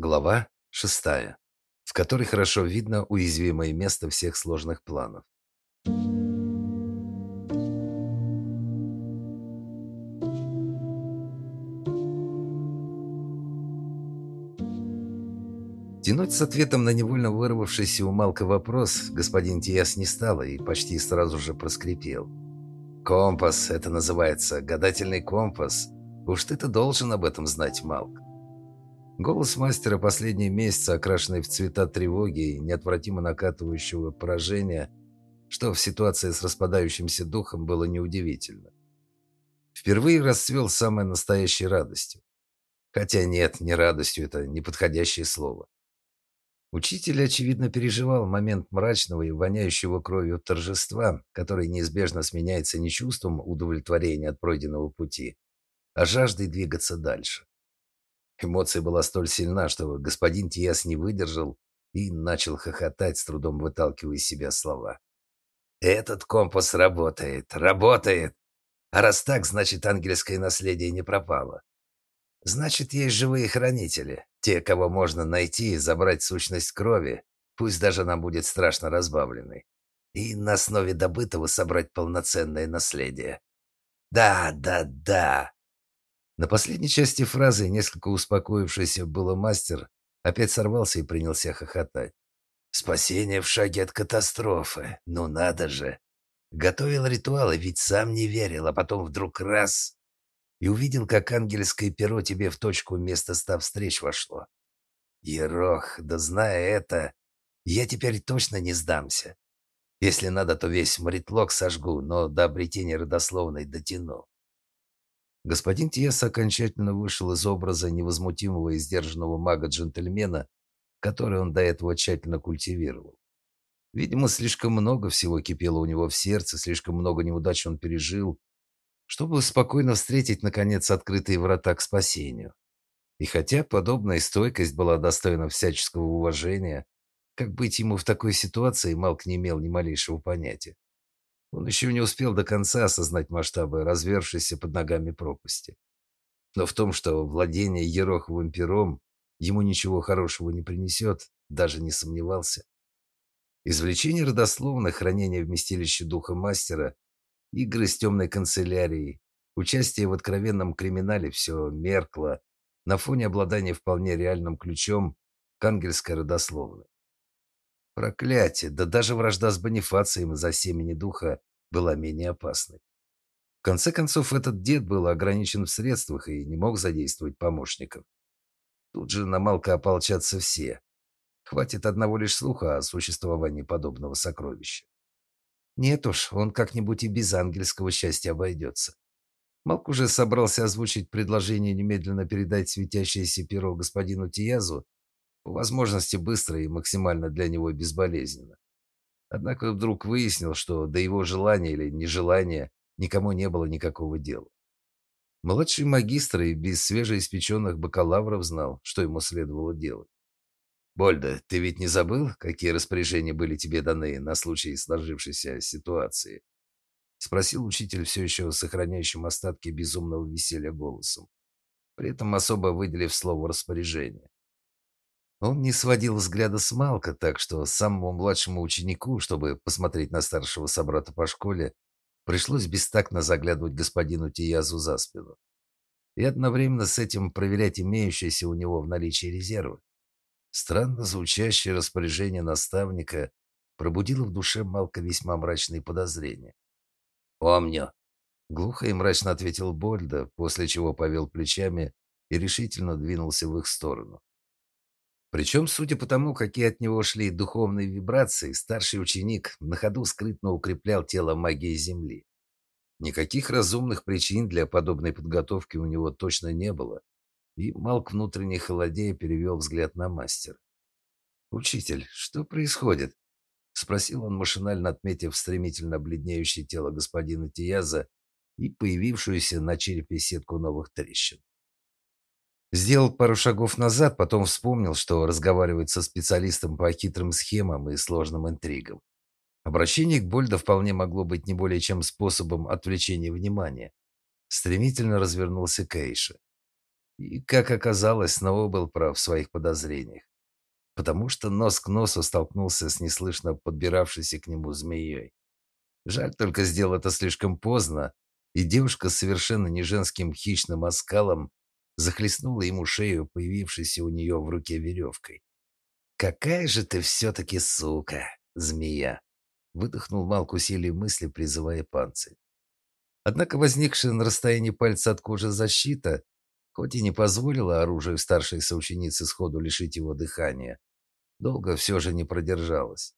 Глава шестая, в которой хорошо видно уязвимое место всех сложных планов. Тянуть с ответом на невольно вырвавшийся у Малка вопрос господин Тиас не стал и почти сразу же проскрипел. «Компас, это называется гадательный компас. Уж ты-то должен об этом знать, Малк». Голос мастера последние месяцы, окрашенный в цвета тревоги и неотвратимо накатывающего поражения, что в ситуации с распадающимся духом было неудивительно. Впервые расцвел самой настоящей радостью. Хотя нет, не радостью, это неподходящее слово. Учитель, очевидно, переживал момент мрачного и воняющего кровью торжества, который неизбежно сменяется не чувством удовлетворения от пройденного пути, а жаждой двигаться дальше. Эмоция была столь сильна, что господин Тиас не выдержал и начал хохотать, с трудом выталкивая из себя слова. «Этот компас работает, работает! А раз так, значит, ангельское наследие не пропало. Значит, есть живые хранители, те, кого можно найти и забрать сущность крови, пусть даже она будет страшно разбавленной, и на основе добытого собрать полноценное наследие. Да, да, да, на последней части фразы, несколько успокоившийся было мастер, опять сорвался и принялся хохотать. «Спасение в шаге от катастрофы. Ну надо же!» Готовил ритуалы, ведь сам не верил, а потом вдруг раз и увидел, как ангельское перо тебе в точку места ста встреч вошло. Ерох, да зная это, я теперь точно не сдамся. Если надо, то весь мритлок сожгу, но до обретения родословной дотяну. Господин Тиес окончательно вышел из образа невозмутимого и сдержанного мага-джентльмена, который он до этого тщательно культивировал. Видимо, слишком много всего кипело у него в сердце, слишком много неудач он пережил, чтобы спокойно встретить, наконец, открытые врата к спасению. И хотя подобная стойкость была достойна всяческого уважения, как быть ему в такой ситуации, Малк не имел ни малейшего понятия. Он еще не успел до конца осознать масштабы развершейся под ногами пропасти. Но в том, что владение Ероховым пером ему ничего хорошего не принесет, даже не сомневался. Извлечение родословных, хранение вместилища духа мастера, игры с темной канцелярией, участие в откровенном криминале все меркло на фоне обладания вполне реальным ключом к ангельской родословной. Проклятие, да даже вражда с Бонифацием за семени духа была менее опасной. В конце концов, этот дед был ограничен в средствах и не мог задействовать помощников. Тут же на Малка ополчатся все. Хватит одного лишь слуха о существовании подобного сокровища. Нет уж, он как-нибудь и без ангельского счастья обойдется. Малк уже собрался озвучить предложение немедленно передать светящееся перо господину Тиязу по возможности быстро и максимально для него безболезненно. Однако вдруг выяснил, что до его желания или нежелания никому не было никакого дела. Младший магистр и без свежеиспеченных бакалавров знал, что ему следовало делать. «Больда, ты ведь не забыл, какие распоряжения были тебе даны на случай сложившейся ситуации?» Спросил учитель все еще сохраняющим остатки безумного веселья голосом, при этом особо выделив слово «распоряжение». Он не сводил взгляда с Малка, так что самому младшему ученику, чтобы посмотреть на старшего собрата по школе, пришлось бестактно заглядывать господину Тиязу за спину. И одновременно с этим проверять имеющиеся у него в наличии резервы. Странно звучащее распоряжение наставника пробудило в душе Малка весьма мрачные подозрения. «Помню», — глухо и мрачно ответил Больда, после чего повел плечами и решительно двинулся в их сторону. Причем, судя по тому, какие от него шли духовные вибрации, старший ученик на ходу скрытно укреплял тело магии Земли. Никаких разумных причин для подобной подготовки у него точно не было, и Малк внутренне холодея перевел взгляд на мастера. «Учитель, что происходит?» — спросил он, машинально отметив стремительно бледнеющее тело господина Тияза и появившуюся на черепе сетку новых трещин. Сделал пару шагов назад, потом вспомнил, что разговаривает со специалистом по хитрым схемам и сложным интригам. Обращение к Больда вполне могло быть не более чем способом отвлечения внимания. Стремительно развернулся Кейша. И, как оказалось, снова был прав в своих подозрениях. Потому что нос к носу столкнулся с неслышно подбиравшейся к нему змеей. Жаль только сделал это слишком поздно, и девушка с совершенно не женским хищным оскалом захлестнула ему шею, появившейся у нее в руке веревкой. «Какая же ты все-таки сука, змея!» Выдохнул Малк усилием мысли, призывая панцирь. Однако возникшая на расстоянии пальца от кожи защита, хоть и не позволила оружию старшей соученицы сходу лишить его дыхания, долго все же не продержалась.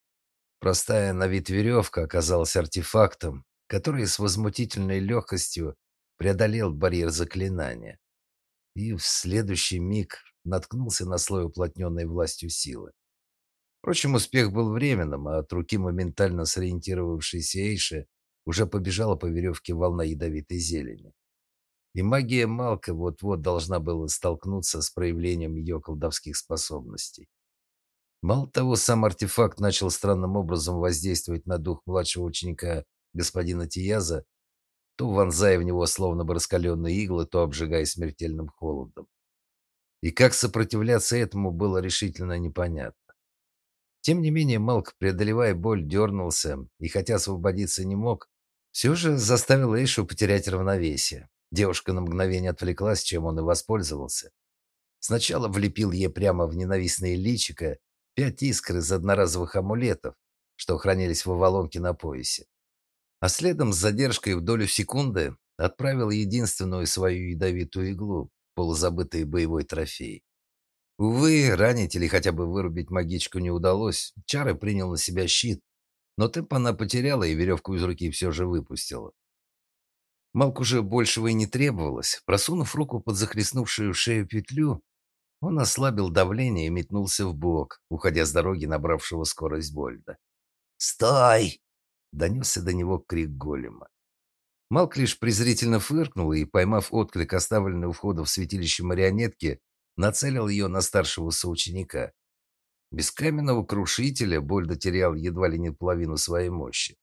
Простая на вид веревка оказалась артефактом, который с возмутительной легкостью преодолел барьер заклинания. И в следующий миг наткнулся на слой уплотненной властью силы. Впрочем, успех был временным, а от руки моментально сориентировавшейся Эйши уже побежала по веревке волна ядовитой зелени. И магия Малка вот-вот должна была столкнуться с проявлением ее колдовских способностей. Мало того, сам артефакт начал странным образом воздействовать на дух младшего ученика господина Тияза, то вонзая в него словно бы раскаленные иглы, то обжигая смертельным холодом. И как сопротивляться этому было решительно непонятно. Тем не менее, Малк, преодолевая боль, дернулся и, хотя освободиться не мог, все же заставил Эйшу потерять равновесие. Девушка на мгновение отвлеклась, чем он и воспользовался. Сначала влепил ей прямо в ненавистное личико пять искр из одноразовых амулетов, что хранились в оволонке на поясе. А следом с задержкой в долю секунды отправил единственную свою ядовитую иглу, полузабытый боевой трофей. Увы, ранить или хотя бы вырубить магичку не удалось. Чары принял на себя щит, но темп она потеряла и веревку из руки все же выпустила. Малку уже большего и не требовалось. Просунув руку под захлестнувшую шею петлю, он ослабил давление и метнулся в бок, уходя с дороги набравшего скорость Больда. «Стой!» — донесся до него крик голема. Малк лишь презрительно фыркнул и, поймав отклик, оставленный у входа в святилище марионетки, нацелил ее на старшего соученика. Без каменного крушителя Больда терял едва ли не половину своей мощи.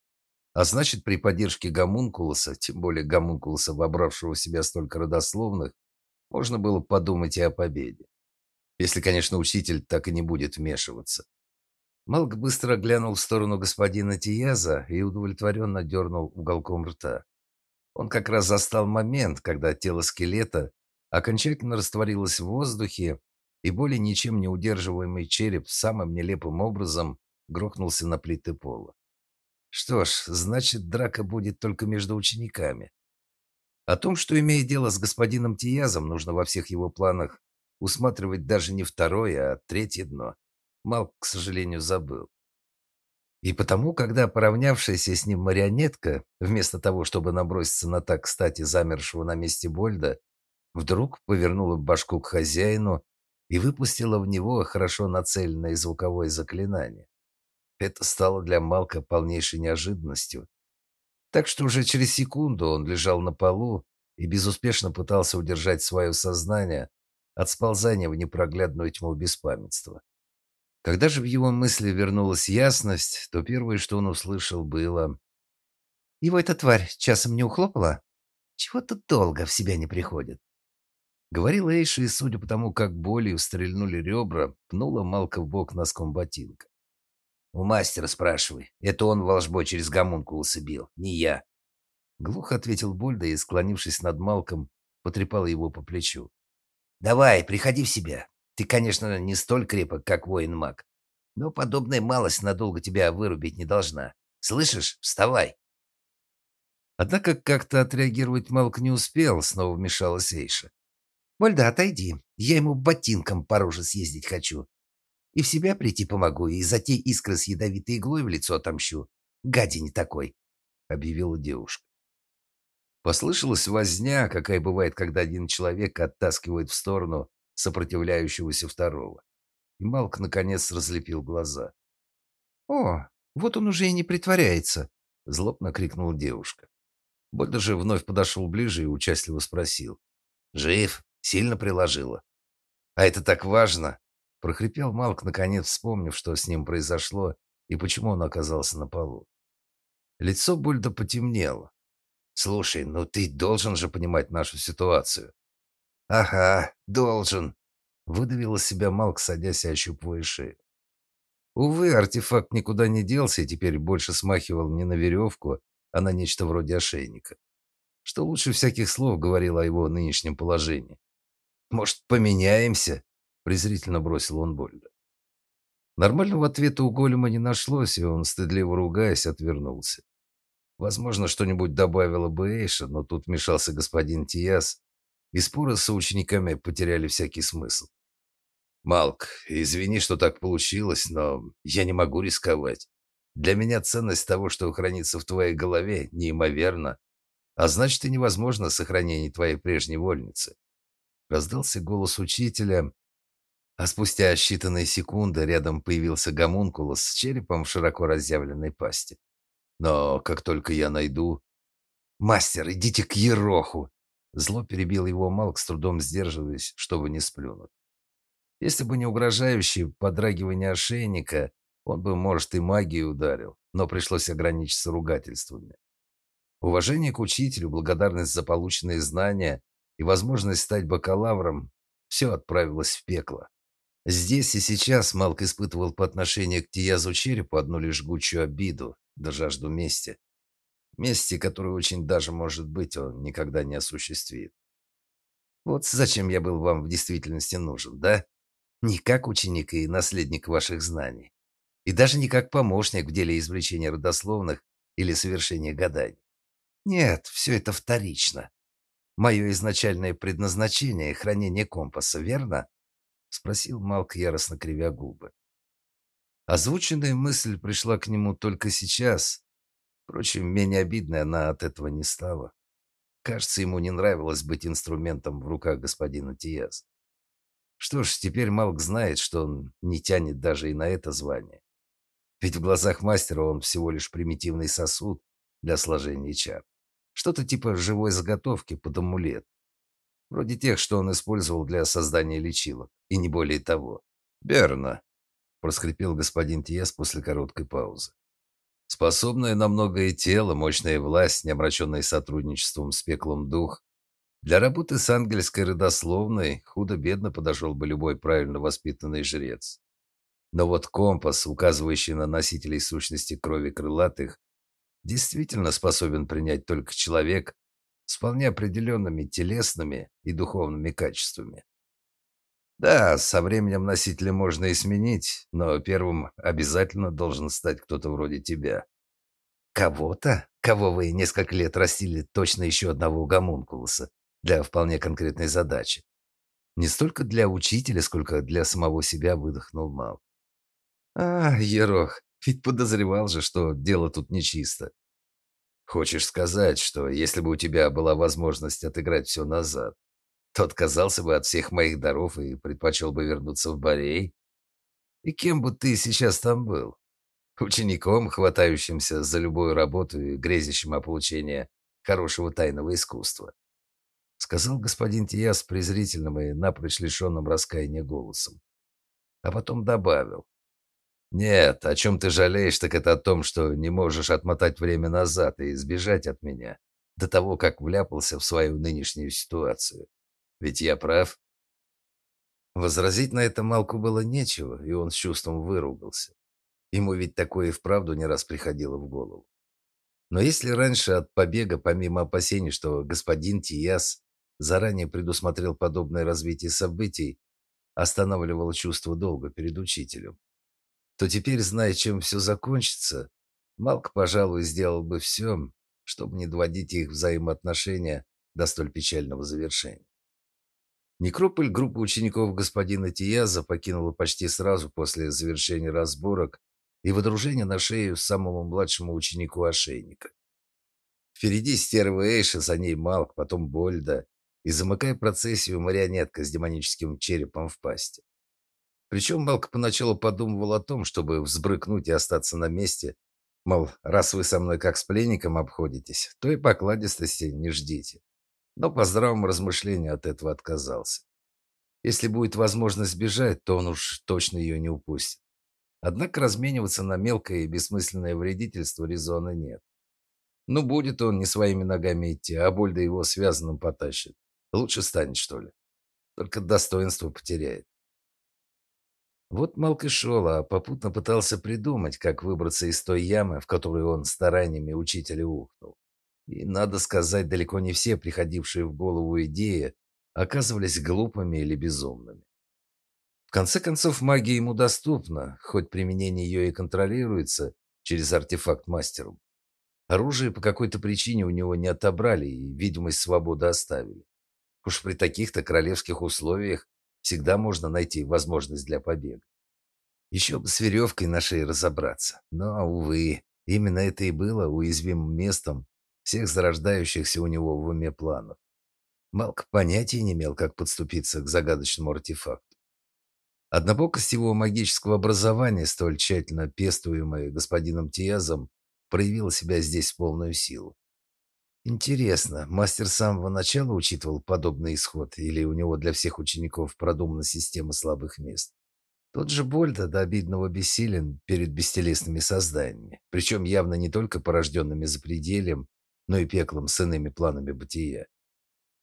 А значит, при поддержке гомункулуса, тем более гомункулуса, вобравшего в себя столько родословных, можно было подумать и о победе. Если, конечно, учитель так и не будет вмешиваться. Малк быстро глянул в сторону господина Тияза и удовлетворенно дернул уголком рта. Он как раз застал момент, когда тело скелета окончательно растворилось в воздухе, и более ничем не удерживаемый череп самым нелепым образом грохнулся на плиты пола. Что ж, значит, драка будет только между учениками. О том, что имея дело с господином Тиязом, нужно во всех его планах усматривать даже не второе, а третье дно. Малк, к сожалению, забыл. И потому, когда поравнявшаяся с ним марионетка, вместо того, чтобы наброситься на так кстати замершего на месте Больда, вдруг повернула башку к хозяину и выпустила в него хорошо нацеленное звуковое заклинание. Это стало для Малка полнейшей неожиданностью. Так что уже через секунду он лежал на полу и безуспешно пытался удержать свое сознание от сползания в непроглядную тьму беспамятства. Когда же в его мысли вернулась ясность, то первое, что он услышал, было... «Его эта тварь часом не ухлопала? Чего-то долго в себя не приходит». Говорила Эйша, и, судя по тому, как болью стрельнули ребра, пнула Малка в бок носком ботинка. «У мастера спрашивай. Это он волшбой через гомункулуса бил, не я». Глухо ответил Больда и, склонившись над Малком, потрепал его по плечу. Давай, приходи в себя. Ты, конечно, не столь крепок, как воин-маг, но подобная малость надолго тебя вырубить не должна. Слышишь? Вставай. Однако как-то отреагировать Малк не успел, снова вмешалась Эйша. «Вольда, отойди. Я ему ботинком по роже съездить хочу. И в себя прийти помогу, и за те искры с ядовитой иглой в лицо отомщу. Гадень такой», — объявила девушка. Послышалась возня, какая бывает, когда один человек оттаскивает в сторону сопротивляющегося второго. И Малк наконец разлепил глаза. «О, вот он уже и не притворяется!» — злобно крикнула девушка. Больда же вновь подошел ближе и участливо спросил. «Жив? Сильно приложила?» «А это так важно!» — прохрипел Малк, наконец вспомнив, что с ним произошло и почему он оказался на полу. Лицо Бульда потемнело. Слушай, ну ты должен же понимать нашу ситуацию. «Ага, должен», — выдавил из себя Малк, садясь и ощупывая шею. Увы, артефакт никуда не делся и теперь больше смахивал не на веревку, а на нечто вроде ошейника. Что лучше всяких слов говорило о его нынешнем положении. «Может, поменяемся?» – презрительно бросил он Больда. Нормального ответа у голема не нашлось, и он, стыдливо ругаясь, отвернулся. Возможно, что-нибудь добавила бы Эйша, но тут вмешался господин Тиас, и споры с учениками потеряли всякий смысл. «Малк, извини, что так получилось, но я не могу рисковать. Для меня ценность того, что хранится в твоей голове, неимоверна, а значит и невозможно сохранение твоей прежней вольницы». Раздался голос учителя, а спустя считанные секунды рядом появился гомункулус с черепом в широко разъявленной пасти. Но как только я найду... «Мастер, идите к Ероху!» Зло перебил его Малк, с трудом сдерживаясь, чтобы не сплюнуть. Если бы не угрожающее подрагивание ошейника, он бы, может, и магией ударил, но пришлось ограничиться ругательствами. Уважение к учителю, благодарность за полученные знания и возможность стать бакалавром – все отправилось в пекло. Здесь и сейчас Малк испытывал по отношению к Тиязу Черепу одну лишь жгучую обиду, да жажду мести. Мести, которую очень даже, может быть, он никогда не осуществит. Вот зачем я был вам в действительности нужен, да? Не как ученик и наследник ваших знаний. И даже не как помощник в деле извлечения родословных или совершения гаданий. Нет, все это вторично. Мое изначальное предназначение — хранение компаса, верно? Спросил Малк, яростно кривя губы. Озвученная мысль пришла к нему только сейчас. Впрочем, менее обидной она от этого не стала. Кажется, ему не нравилось быть инструментом в руках господина Тияза. Что ж, теперь Малк знает, что он не тянет даже и на это звание. Ведь в глазах мастера он всего лишь примитивный сосуд для сложения чар. Что-то типа живой заготовки под амулет. Вроде тех, что он использовал для создания лечилок, и не более того. «Верно», — проскрипел господин Тиес после короткой паузы. «Способное на многое тело, мощная власть, не омраченная сотрудничеством с пеклом дух. Для работы с ангельской родословной худо-бедно подошел бы любой правильно воспитанный жрец. Но вот компас, указывающий на носителей сущности крови крылатых, действительно способен принять только человек, с вполне определенными телесными и духовными качествами. Да, со временем носителя можно и сменить, но первым обязательно должен стать кто-то вроде тебя. Кого-то? Кого вы несколько лет растили точно еще одного гомункулуса для вполне конкретной задачи. Не столько для учителя, сколько для самого себя выдохнул Мал. А, Ерох, ведь подозревал же, что дело тут нечисто. Хочешь сказать, что если бы у тебя была возможность отыграть все назад, то отказался бы от всех моих даров и предпочел бы вернуться в Борей? И кем бы ты сейчас там был? Учеником, хватающимся за любую работу и грезящим о получении хорошего тайного искусства? Сказал господин Тияс презрительным и напрочь лишенным раскаяния голосом. А потом добавил. «Нет, о чем ты жалеешь, так это о том, что не можешь отмотать время назад и избежать от меня до того, как вляпался в свою нынешнюю ситуацию. Ведь я прав?» Возразить на это Малку было нечего, и он с чувством выругался. Ему ведь такое и вправду не раз приходило в голову. Но если раньше от побега, помимо опасений, что господин Тияс заранее предусмотрел подобное развитие событий, останавливало чувство долга перед учителем, то теперь, зная, чем все закончится, Малк, пожалуй, сделал бы все, чтобы не доводить их взаимоотношения до столь печального завершения. Некрополь группа учеников господина Тияза покинула почти сразу после завершения разборок и водружения на шею самому младшему ученику ошейника. Впереди стерва Эйша, за ней Малк, потом Больда и, замыкая процессию, марионетка с демоническим черепом в пасти. Причем Малк поначалу подумывал о том, чтобы взбрыкнуть и остаться на месте. Мол, раз вы со мной как с пленником обходитесь, то и покладистости не ждите. Но по здравому размышлению от этого отказался. Если будет возможность сбежать, то он уж точно ее не упустит. Однако размениваться на мелкое и бессмысленное вредительство резона нет. Ну, будет он не своими ногами идти, а Больда его связанным потащит. Лучше станет, что ли. только достоинство потеряет. Вот Малк шел, а попутно пытался придумать, как выбраться из той ямы, в которую он стараниями учителя ухнул. И, надо сказать, далеко не все приходившие в голову идеи оказывались глупыми или безумными. В конце концов, магия ему доступна, хоть применение ее и контролируется через артефакт мастером. Оружие по какой-то причине у него не отобрали и видимость свободы оставили. Уж при таких-то королевских условиях всегда можно найти возможность для побега. Еще бы с веревкой на шее разобраться. Но, увы, именно это и было уязвимым местом всех зарождающихся у него в уме планов. Малк понятия не имел, как подступиться к загадочному артефакту. Однобокость его магического образования, столь тщательно пестуемая господином Тиязом, проявила себя здесь в полную силу. Интересно, мастер с самого начала учитывал подобный исход, или у него для всех учеников продумана система слабых мест? Тот же Больда до обидного бессилен перед бестелесными созданиями, причем явно не только порожденными запредельем, но и пеклом с иными планами бытия.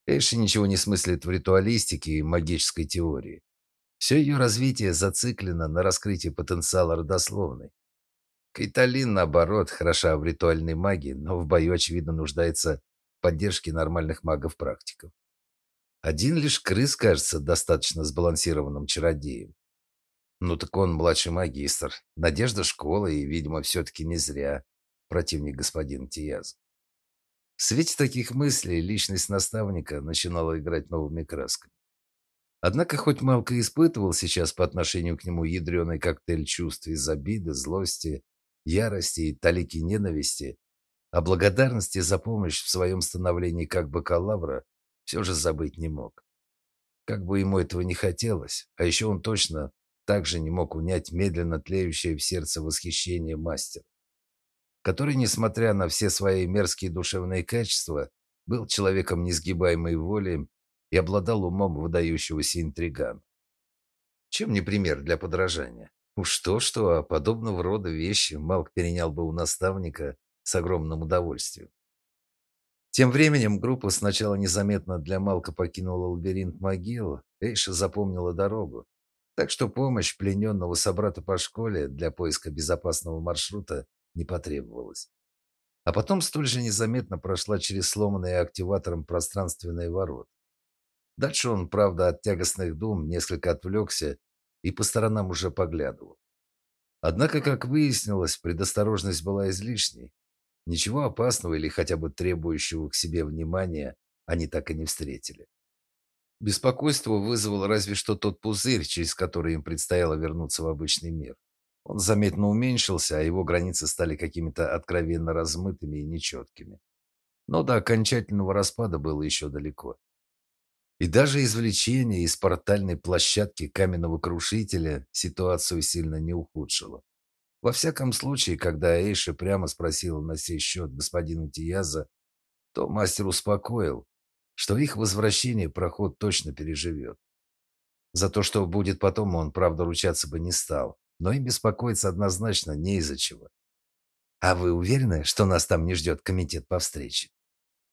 Эши ничего не смыслит в ритуалистике и магической теории. Все ее развитие зациклено на раскрытии потенциала родословной. Кайталин, наоборот, хороша в ритуальной магии, но в бою, очевидно, нуждается в поддержке нормальных магов-практиков. Один лишь крыс кажется достаточно сбалансированным чародеем. Ну так он младший магистр, надежда школы и, видимо, все-таки не зря противник господина Тияза. В свете таких мыслей личность наставника начинала играть новыми красками. Однако, хоть Малка испытывал сейчас по отношению к нему ядреный коктейль чувств из обиды, злости, ярости и талики ненависти, а благодарности за помощь в своем становлении как бакалавра все же забыть не мог. Как бы ему этого не хотелось, а еще он точно также не мог унять медленно тлеющее в сердце восхищение мастера который, несмотря на все свои мерзкие душевные качества, был человеком несгибаемой воли и обладал умом выдающегося интригана. Чем не пример для подражания? Уж то-что, а подобного рода вещи Малк перенял бы у наставника с огромным удовольствием. Тем временем группа сначала незаметно для Малка покинула лабиринт могил, Эйша запомнила дорогу, так что помощь плененного собрата по школе для поиска безопасного маршрута не потребовалось. А потом столь же незаметно прошла через сломанные активатором пространственные ворота. Дальше он, правда, от тягостных дум несколько отвлекся и по сторонам уже поглядывал. Однако, как выяснилось, предосторожность была излишней. Ничего опасного или хотя бы требующего к себе внимания они так и не встретили. Беспокойство вызвало разве что тот пузырь, через который им предстояло вернуться в обычный мир. Он заметно уменьшился, а его границы стали какими-то откровенно размытыми и нечеткими. Но до окончательного распада было еще далеко. И даже извлечение из портальной площадки каменного крушителя ситуацию сильно не ухудшило. Во всяком случае, когда Эйша прямо спросила на сей счет господина Тияза, то мастер успокоил, что их возвращение проход точно переживет. За то, что будет потом, он, правда, ручаться бы не стал но им беспокоиться однозначно не из-за чего. «А вы уверены, что нас там не ждет комитет по встрече?»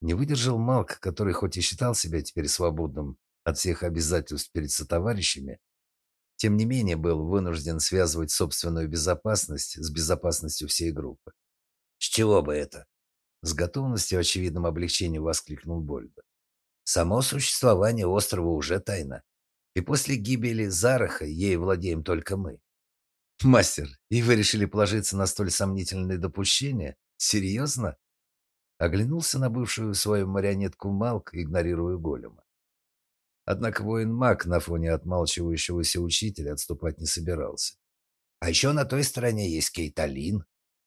Не выдержал Малк, который хоть и считал себя теперь свободным от всех обязательств перед сотоварищами, тем не менее был вынужден связывать собственную безопасность с безопасностью всей группы. «С чего бы это?» С готовностью очевидным облегчением воскликнул Больда. «Само существование острова уже тайна, и после гибели Зараха ей владеем только мы. «Мастер, и вы решили положиться на столь сомнительные допущения? Серьезно?» Оглянулся на бывшую свою марионетку Малк, игнорируя голема. Однако воин-маг на фоне отмалчивающегося учителя отступать не собирался. «А еще на той стороне есть Кейталин»,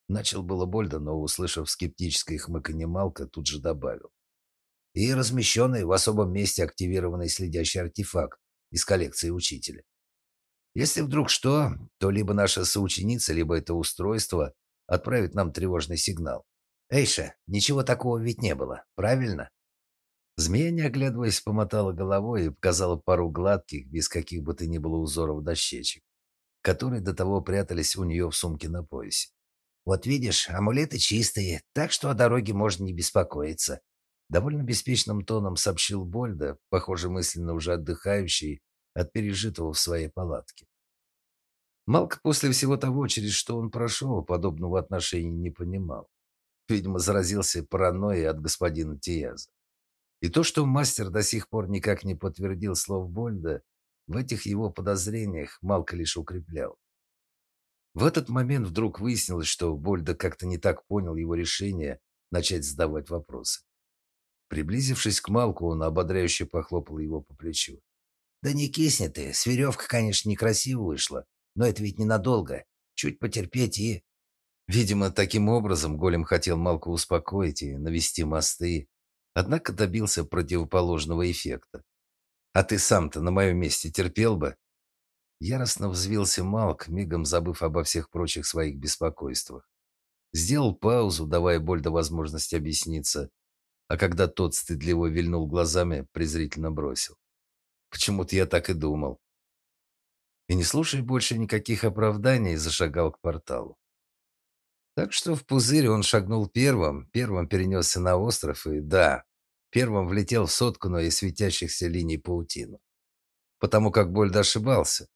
Начал было Больда, но, услышав скептическое хмыканье Малка, тут же добавил. И размещенный в особом месте активированный следящий артефакт из коллекции учителя. Если вдруг что, то либо наша соученица, либо это устройство отправит нам тревожный сигнал. Эйша, ничего такого ведь не было, правильно? Змея, не оглядываясь, помотала головой и показала пару гладких, без каких бы то ни было узоров дощечек, которые до того прятались у нее в сумке на поясе. Вот видишь, амулеты чистые, так что о дороге можно не беспокоиться. Довольно беспечным тоном сообщил Больда, похоже, мысленно уже отдыхающий от пережитого в своей палатке. Малк после всего того, через что он прошел, подобного отношения не понимал. Видимо, заразился паранойей от господина Тияза. И то, что мастер до сих пор никак не подтвердил слов Больда, в этих его подозрениях Малка лишь укреплял. В этот момент вдруг выяснилось, что Больда как-то не так понял его решение начать задавать вопросы. Приблизившись к Малку, он ободряюще похлопал его по плечу. «Да не кисни ты, с веревкой, конечно, некрасиво вышло, но это ведь ненадолго. Чуть потерпеть и...» Видимо, таким образом Голем хотел Малку успокоить и навести мосты, однако добился противоположного эффекта. «А ты сам-то на моем месте терпел бы?» Яростно взвился Малк, мигом забыв обо всех прочих своих беспокойствах. Сделал паузу, давая Больда возможность объясниться, а когда тот стыдливо вильнул глазами, презрительно бросил. Почему-то я так и думал. И не слушая больше никаких оправданий, зашагал к порталу. Так что в пузырь он шагнул первым, первым перенесся на остров и, да, первым влетел в сотканную из светящихся линий паутину. Потому как Больд ошибался.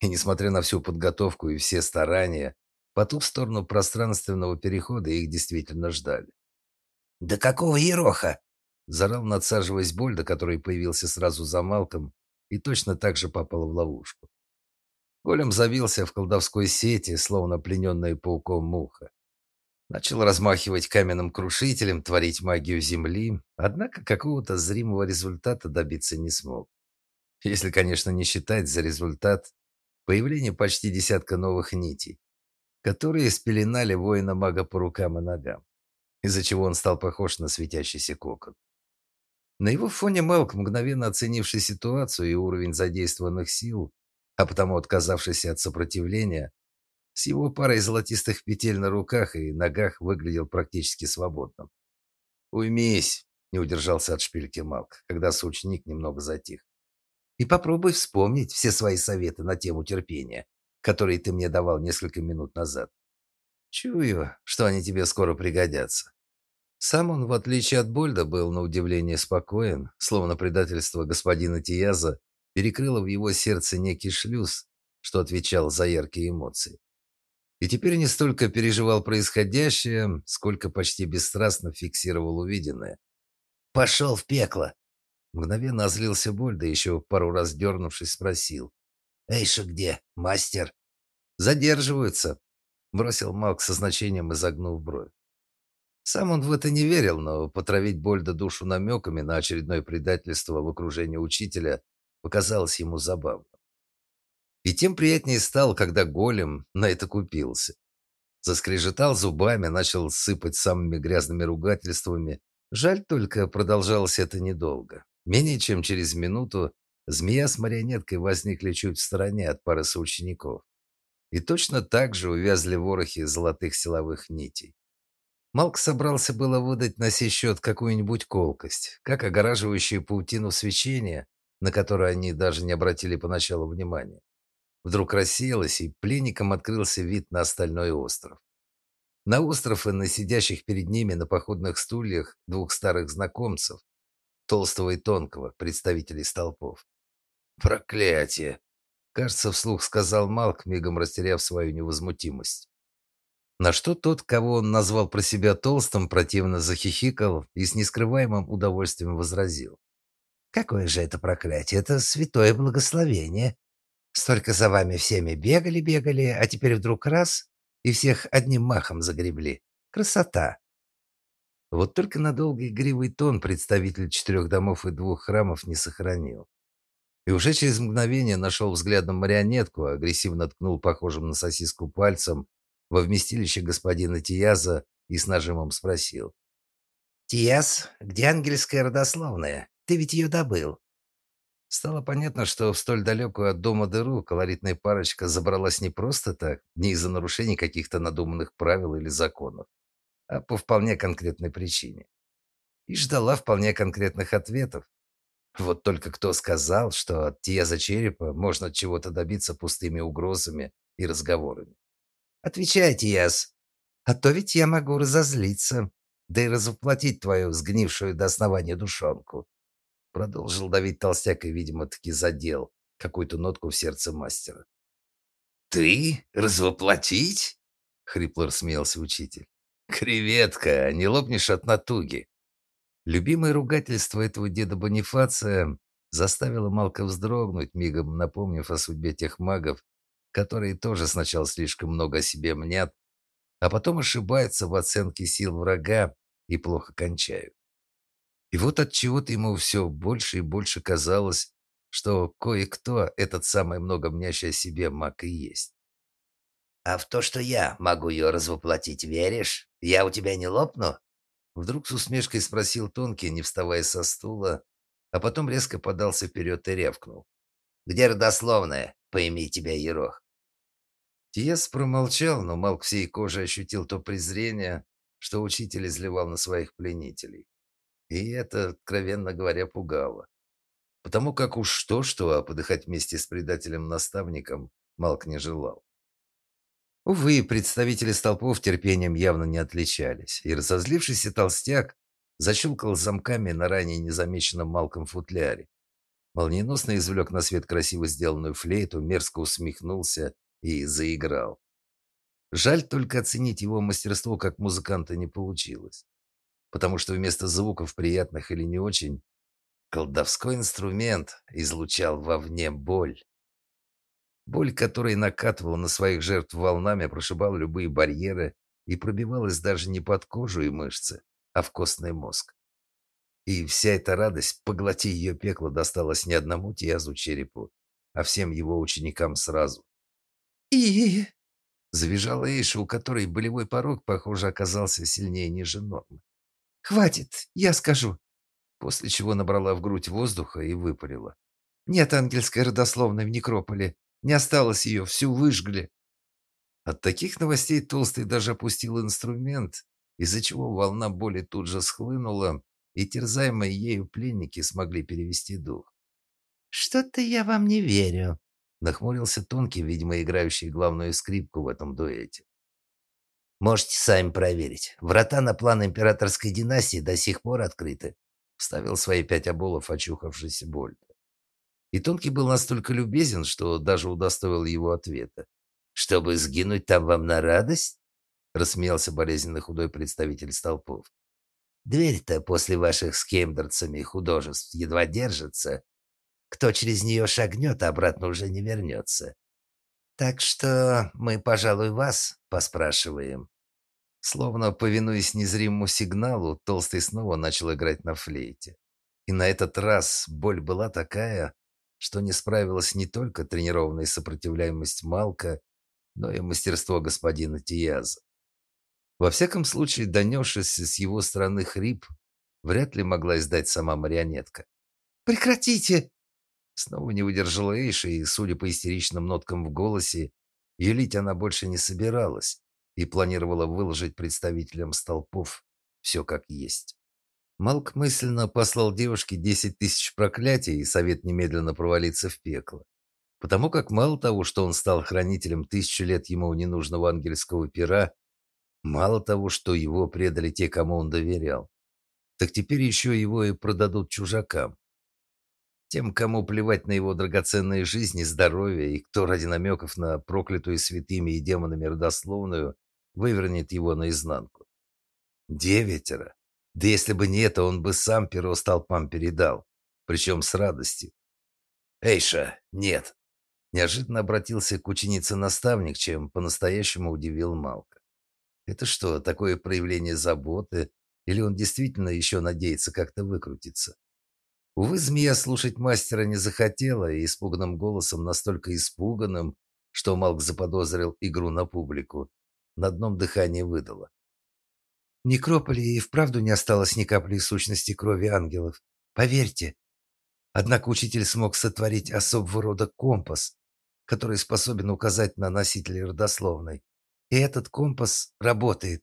И несмотря на всю подготовку и все старания, по ту сторону пространственного перехода их действительно ждали. «Да какого ероха?» Зарал, надсаживаясь Больда, который появился сразу за Малком и точно так же попал в ловушку. Голем завился в колдовской сети, словно плененная пауком муха. Начал размахивать каменным крушителем, творить магию земли, однако какого-то зримого результата добиться не смог. Если, конечно, не считать за результат появление почти десятка новых нитей, которые спеленали воина-мага по рукам и ногам из-за чего он стал похож на светящийся кокон. На его фоне Мелк, мгновенно оценивший ситуацию и уровень задействованных сил, а потому отказавшийся от сопротивления, с его парой золотистых петель на руках и ногах выглядел практически свободным. «Уймись!» – не удержался от шпильки Малк, когда соученик немного затих. «И попробуй вспомнить все свои советы на тему терпения, которые ты мне давал несколько минут назад. Чую, что они тебе скоро пригодятся. Сам он, в отличие от Больда, был на удивление спокоен, словно предательство господина Тияза перекрыло в его сердце некий шлюз, что отвечал за яркие эмоции. И теперь не столько переживал происходящее, сколько почти бесстрастно фиксировал увиденное. «Пошел в пекло!» Мгновенно озлился Больда, еще пару раз дернувшись, спросил. «Эйша где? Мастер?» «Задерживаются», — бросил Малк со значением, изогнув бровь. Сам он в это не верил, но потравить Больда душу намеками на очередное предательство в окружении учителя показалось ему забавным. И тем приятнее стал, когда голем на это купился. Заскрежетал зубами, начал сыпать самыми грязными ругательствами. Жаль только, продолжалось это недолго. Менее чем через минуту змея с марионеткой возникли чуть в стороне от пары соучеников. И точно так же увязли ворохи золотых силовых нитей. Малк собрался было выдать на сей счет какую-нибудь колкость, как огораживающую паутину свечения, на которое они даже не обратили поначалу внимания. Вдруг рассеялось, и пленникам открылся вид на остальной остров. На остров и на сидящих перед ними на походных стульях двух старых знакомцев, толстого и тонкого, представителей столпов. «Проклятие!» — кажется, вслух сказал Малк, мигом растеряв свою невозмутимость. На что тот, кого он назвал про себя толстым, противно захихикал и с нескрываемым удовольствием возразил. «Какое же это проклятие! Это святое благословение! Столько за вами всеми бегали-бегали, а теперь вдруг раз — и всех одним махом загребли. Красота!» Вот только на долгий игривый тон представитель четырех домов и двух храмов не сохранил. И уже через мгновение нашел взглядом марионетку, агрессивно ткнул похожим на сосиску пальцем во вместилище господина Тияза и с нажимом спросил. «Тияз, где ангельская родословная? Ты ведь ее добыл». Стало понятно, что в столь далекую от дома дыру колоритная парочка забралась не просто так, не из-за нарушений каких-то надуманных правил или законов, а по вполне конкретной причине. И ждала вполне конкретных ответов. Вот только кто сказал, что от Тияза Черепа можно чего-то добиться пустыми угрозами и разговорами. Отвечайте, Яс. А то ведь я могу разозлиться. да и развоплотить твою сгнившую до основания душонку. Продолжил давить толстяк и, видимо, таки задел какую-то нотку в сердце мастера. «Ты? Развоплотить?» — хрипло рассмеялся учитель. «Креветка, не лопнешь от натуги». Любимое ругательство этого деда Бонифация заставило Малка вздрогнуть, мигом напомнив о судьбе тех магов, которые тоже сначала слишком много о себе мнят, а потом ошибаются в оценке сил врага и плохо кончают. И вот от чего-то ему все больше и больше казалось, что кое-кто этот самый много мнящий о себе маг и есть. «А в то, что я могу ее развоплотить, веришь? Я у тебя не лопну?» Вдруг с усмешкой спросил Тонкий, не вставая со стула, а потом резко подался вперед и рявкнул. «Где родословная? Пойми тебя, Ерох!» Тиес промолчал, но Малк всей кожей ощутил то презрение, что учитель изливал на своих пленителей. И это, откровенно говоря, пугало. Потому как уж что-что, а подыхать вместе с предателем-наставником Малк не желал. Увы, представители столпов терпением явно не отличались, и разозлившийся толстяк защелкал замками на ранее незамеченном Малком футляре. Молниеносно извлек на свет красиво сделанную флейту, мерзко усмехнулся и заиграл. Жаль только оценить его мастерство как музыканта не получилось, потому что вместо звуков приятных или не очень, колдовской инструмент излучал вовне боль. Боль, которая накатывала на своих жертв волнами, прошибала любые барьеры и пробивалась даже не под кожу и мышцы, а в костный мозг. И вся эта радость, поглоти ее пекло, досталась не одному Тиазу черепу, а всем его ученикам сразу. «И...» — завизжала Эйша, у которой болевой порог, похоже, оказался сильнее ниже нормы. «Хватит, я скажу». После чего набрала в грудь воздуха и выпарила. «Нет ангельской родословной в некрополе. Не осталось ее, всю выжгли. От таких новостей Толстый даже опустил инструмент, из-за чего волна боли тут же схлынула, и терзаемые ею пленники смогли перевести дух. «Что-то я вам не верю», — нахмурился Тонкий, видимо, играющий главную скрипку в этом дуэте. «Можете сами проверить. Врата на план императорской династии до сих пор открыты», — вставил свои пять оболов очухавшийся Больт. И Тонкий был настолько любезен, что даже удостоил его ответа. «Чтобы сгинуть там вам на радость?» рассмеялся болезненно худой представитель столпов. «Дверь-то после ваших с кемдерцами художеств едва держится. Кто через нее шагнет, обратно уже не вернется. Так что мы, пожалуй, вас поспрашиваем». Словно повинуясь незримому сигналу, Толстый снова начал играть на флейте. И на этот раз боль была такая, что не справилась не только тренированная сопротивляемость Малка, но и мастерство господина Тияза. Во всяком случае, донесшийся с его стороны хрип вряд ли могла издать сама марионетка. «Прекратите!» Снова не выдержала Эйша, и, судя по истеричным ноткам в голосе, юлить она больше не собиралась и планировала выложить представителям столпов все как есть. Малк мысленно послал девушке десять тысяч проклятий и совет немедленно провалиться в пекло. Потому как мало того, что он стал хранителем тысячи лет ему ненужного ангельского пера, мало того, что его предали те, кому он доверял, так теперь еще его и продадут чужакам. Тем, кому плевать на его драгоценные жизни, здоровье, и кто ради намеков на проклятую святыми и демонами родословную вывернет его наизнанку. Девятеро. Да если бы не это, он бы сам перо столпам передал, причем с радостью. «Эйша, нет!» Неожиданно обратился к ученице наставник, чем по-настоящему удивил Малка. «Это что, такое проявление заботы? Или он действительно еще надеется как-то выкрутиться?» Увы, змея слушать мастера не захотела и испуганным голосом, настолько испуганным, что Малк заподозрил игру на публику, на одном дыхании выдала. В некрополе и вправду не осталось ни капли сущности крови ангелов. Поверьте. Однако учитель смог сотворить особого рода компас, который способен указать на носителя родословной. И этот компас работает.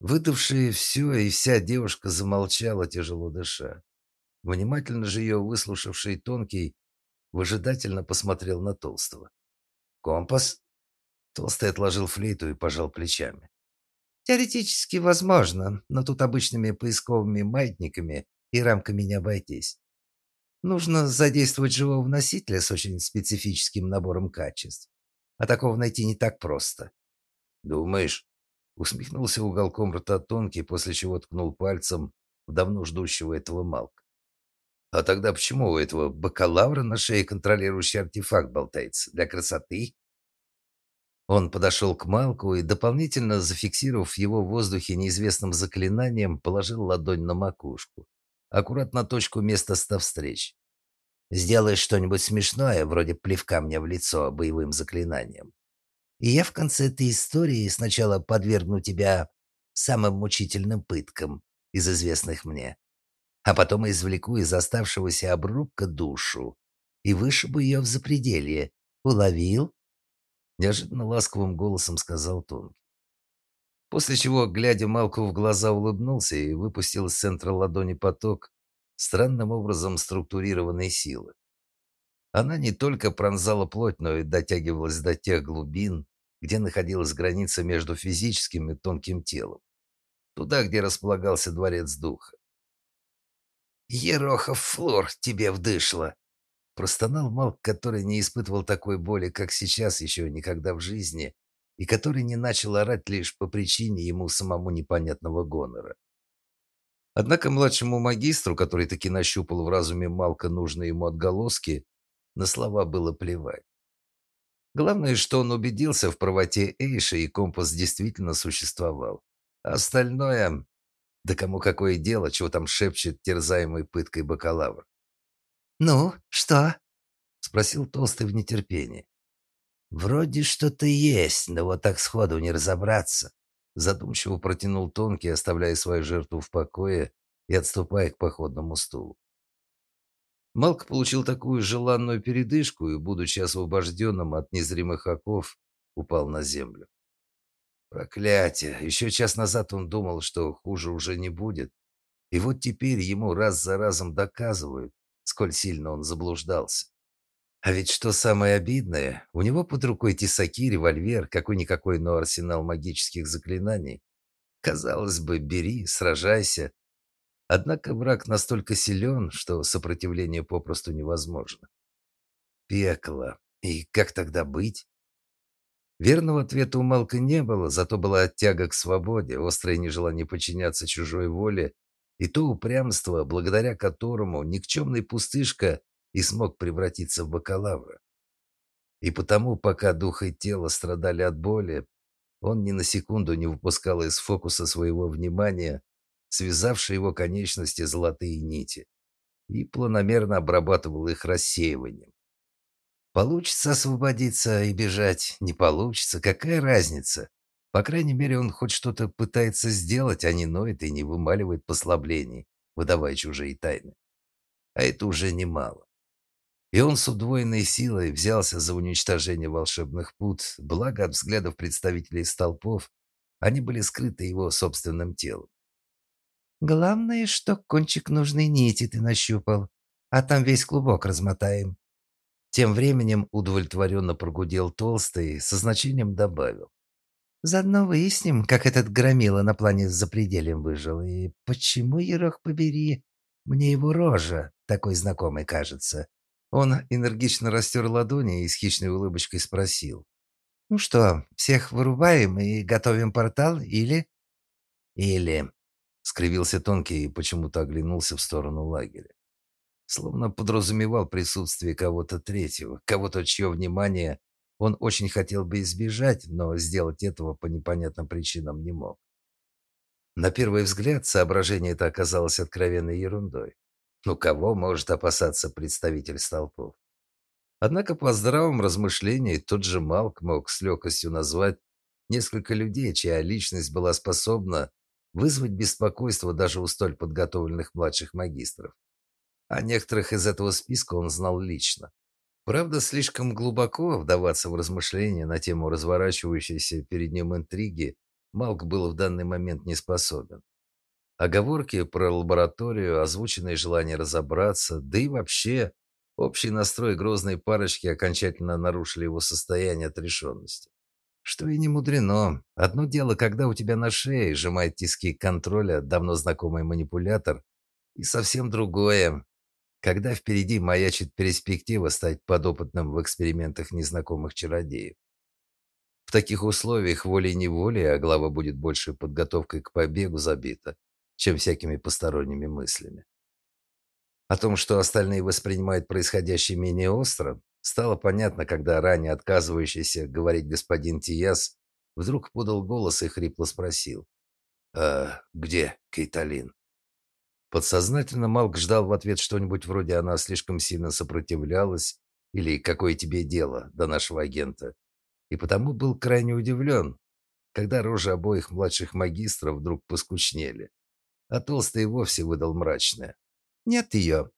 Выдавшая все и вся девушка замолчала, тяжело дыша. Внимательно же ее выслушавший Тонкий выжидательно посмотрел на Толстого. «Компас?» Толстый отложил флейту и пожал плечами. Теоретически возможно, но тут обычными поисковыми маятниками и рамками не обойтись. Нужно задействовать живого носителя с очень специфическим набором качеств. А такого найти не так просто. Думаешь? Усмехнулся уголком рта тонкий, после чего ткнул пальцем в давно ждущего этого Малка. А тогда почему у этого бакалавра на шее контролирующий артефакт болтается? Для красоты? Он подошел к Малку и, дополнительно зафиксировав его в воздухе неизвестным заклинанием, положил ладонь на макушку. Аккуратно точку места ста встреч. «Сделаешь что-нибудь смешное, вроде плевка мне в лицо боевым заклинанием. И я в конце этой истории сначала подвергну тебя самым мучительным пыткам из известных мне, а потом извлеку из оставшегося обрубка душу и вышибу ее в запределье. Уловил?» неожиданно ласковым голосом сказал Тонкий. После чего, глядя Малку в глаза, улыбнулся и выпустил из центра ладони поток странным образом структурированной силы. Она не только пронзала плоть, но и дотягивалась до тех глубин, где находилась граница между физическим и тонким телом. Туда, где располагался дворец духа. «Ерохов Флор тебе вдышло!» Простонал Малк, который не испытывал такой боли, как сейчас, еще никогда в жизни, и который не начал орать лишь по причине ему самому непонятного гонора. Однако младшему магистру, который таки нащупал в разуме Малка нужные ему отголоски, на слова было плевать. Главное, что он убедился в правоте Эйша, и компас действительно существовал. А остальное... Да кому какое дело, чего там шепчет терзаемый пыткой бакалавр. «Ну, что?» — спросил Толстый в нетерпении. «Вроде что-то есть, но вот так сходу не разобраться». Задумчиво протянул Тонкий, оставляя свою жертву в покое и отступая к походному стулу. Малк получил такую желанную передышку и, будучи освобожденным от незримых оков, упал на землю. Проклятие! Еще час назад он думал, что хуже уже не будет. И вот теперь ему раз за разом доказывают, сколь сильно он заблуждался. А ведь что самое обидное, у него под рукой тесаки, револьвер, какой-никакой, но арсенал магических заклинаний. Казалось бы, бери, сражайся. Однако враг настолько силен, что сопротивление попросту невозможно. Пекло. И как тогда быть? Верного ответа у Малка не было, зато была тяга к свободе, острое нежелание подчиняться чужой воле и то упрямство, благодаря которому никчемный пустышка и смог превратиться в бакалавра. И потому, пока дух и тело страдали от боли, он ни на секунду не выпускал из фокуса своего внимания связавшие его конечности золотые нити и планомерно обрабатывал их рассеиванием. Получится освободиться и бежать, не получится, какая разница? По крайней мере, он хоть что-то пытается сделать, а не ноет и не вымаливает послаблений, выдавая чужие тайны. А это уже немало. И он с удвоенной силой взялся за уничтожение волшебных пут, благо от взглядов представителей столпов они были скрыты его собственным телом. «Главное, что кончик нужной нити ты нащупал, а там весь клубок размотаем». Тем временем удовлетворенно прогудел толстый, со значением добавил. Заодно выясним, как этот громила на плане с запредельем выжил. И почему, Ерох побери, мне его рожа такой знакомой кажется. Он энергично растер ладони и с хищной улыбочкой спросил. «Ну что, всех вырубаем и готовим портал, или...» «Или...» — скривился Тонкий и почему-то оглянулся в сторону лагеря. Словно подразумевал присутствие кого-то третьего, кого-то, чье внимание он очень хотел бы избежать, но сделать этого по непонятным причинам не мог. На первый взгляд, соображение это оказалось откровенной ерундой. Ну, кого может опасаться представитель столпов? Однако по здравом размышлении тот же Малк мог с легкостью назвать несколько людей, чья личность была способна вызвать беспокойство даже у столь подготовленных младших магистров. А некоторых из этого списка он знал лично. Правда, слишком глубоко вдаваться в размышления на тему разворачивающейся перед ним интриги Малк был в данный момент не способен. Оговорки про лабораторию, озвученные желания разобраться, да и вообще общий настрой грозной парочки окончательно нарушили его состояние отрешенности. Что и не мудрено. Одно дело, когда у тебя на шее сжимает тиски контроля давно знакомый манипулятор, и совсем другое, когда впереди маячит перспектива стать подопытным в экспериментах незнакомых чародеев. В таких условиях волей-неволей, а глава будет больше подготовкой к побегу забита, чем всякими посторонними мыслями. О том, что остальные воспринимают происходящее менее остро, стало понятно, когда ранее отказывающийся говорить господин Тияс вдруг подал голос и хрипло спросил. «А где Кейталин?» Подсознательно Малк ждал в ответ что-нибудь вроде «она слишком сильно сопротивлялась» или «какое тебе дело до нашего агента?» и потому был крайне удивлен, когда рожи обоих младших магистров вдруг поскучнели, а толстый вовсе выдал мрачное. «Нет ее».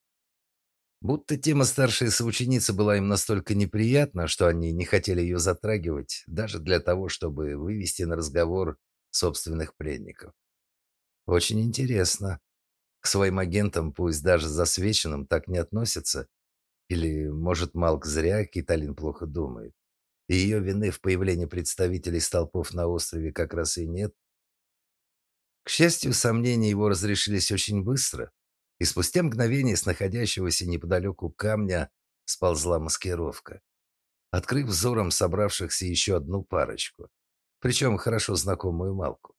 Будто тема старшей соученицы была им настолько неприятна, что они не хотели ее затрагивать, даже для того, чтобы вывести на разговор собственных пленников. Очень интересно. К своим агентам, пусть даже засвеченным, так не относятся. Или, может, Малк зря Киталин плохо думает и ее вины в появлении представителей столпов на острове как раз и нет. К счастью, сомнения его разрешились очень быстро, и спустя мгновение с находящегося неподалеку камня сползла маскировка, открыв взором собравшихся еще одну парочку, причем хорошо знакомую Малку.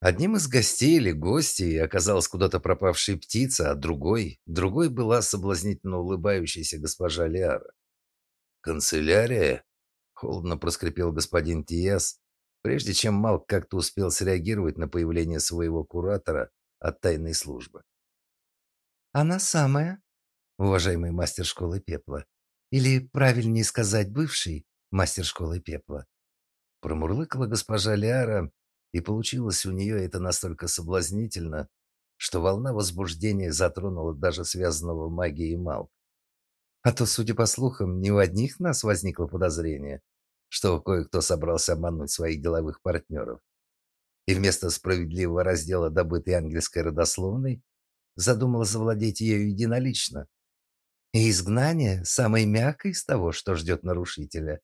Одним из гостей или гостей оказалась куда-то пропавшая птица, а другой, другой была соблазнительно улыбающаяся госпожа Лиара. «Канцелярия?» Холодно проскрипел господин Тиес, прежде чем Малк как-то успел среагировать на появление своего куратора от тайной службы. «Она самая, уважаемый мастер школы пепла. Или, правильнее сказать, бывший мастер школы пепла». Промурлыкала госпожа Лиара, и получилось у нее это настолько соблазнительно, что волна возбуждения затронула даже связанного магией Малк. А то, судя по слухам, не у одних нас возникло подозрение, что кое-кто собрался обмануть своих деловых партнеров. И вместо справедливого раздела добытой ангельской родословной задумал завладеть ею единолично. И изгнание – самое мягкое из того, что ждет нарушителя.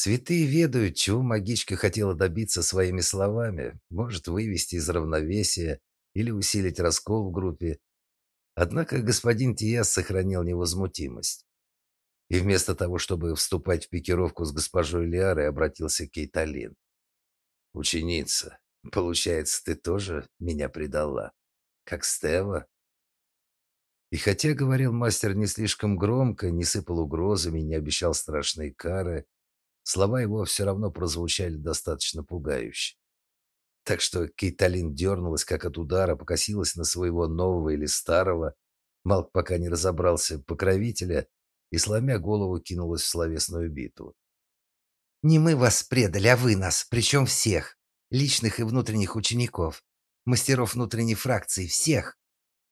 Святые ведают, чего магичка хотела добиться своими словами, может вывести из равновесия или усилить раскол в группе, Однако господин Тиас сохранил невозмутимость. И вместо того, чтобы вступать в пикировку с госпожой Лиарой, обратился к Кейталин. «Ученица, получается, ты тоже меня предала? Как Стева?» И хотя говорил мастер не слишком громко, не сыпал угрозами, не обещал страшные кары, слова его все равно прозвучали достаточно пугающе. Так что Кейталин дернулась, как от удара, покосилась на своего нового или старого, Малк пока не разобрался, покровителя, и, сломя голову, кинулась в словесную битву. «Не мы вас предали, а вы нас, причем всех, личных и внутренних учеников, мастеров внутренней фракции, всех.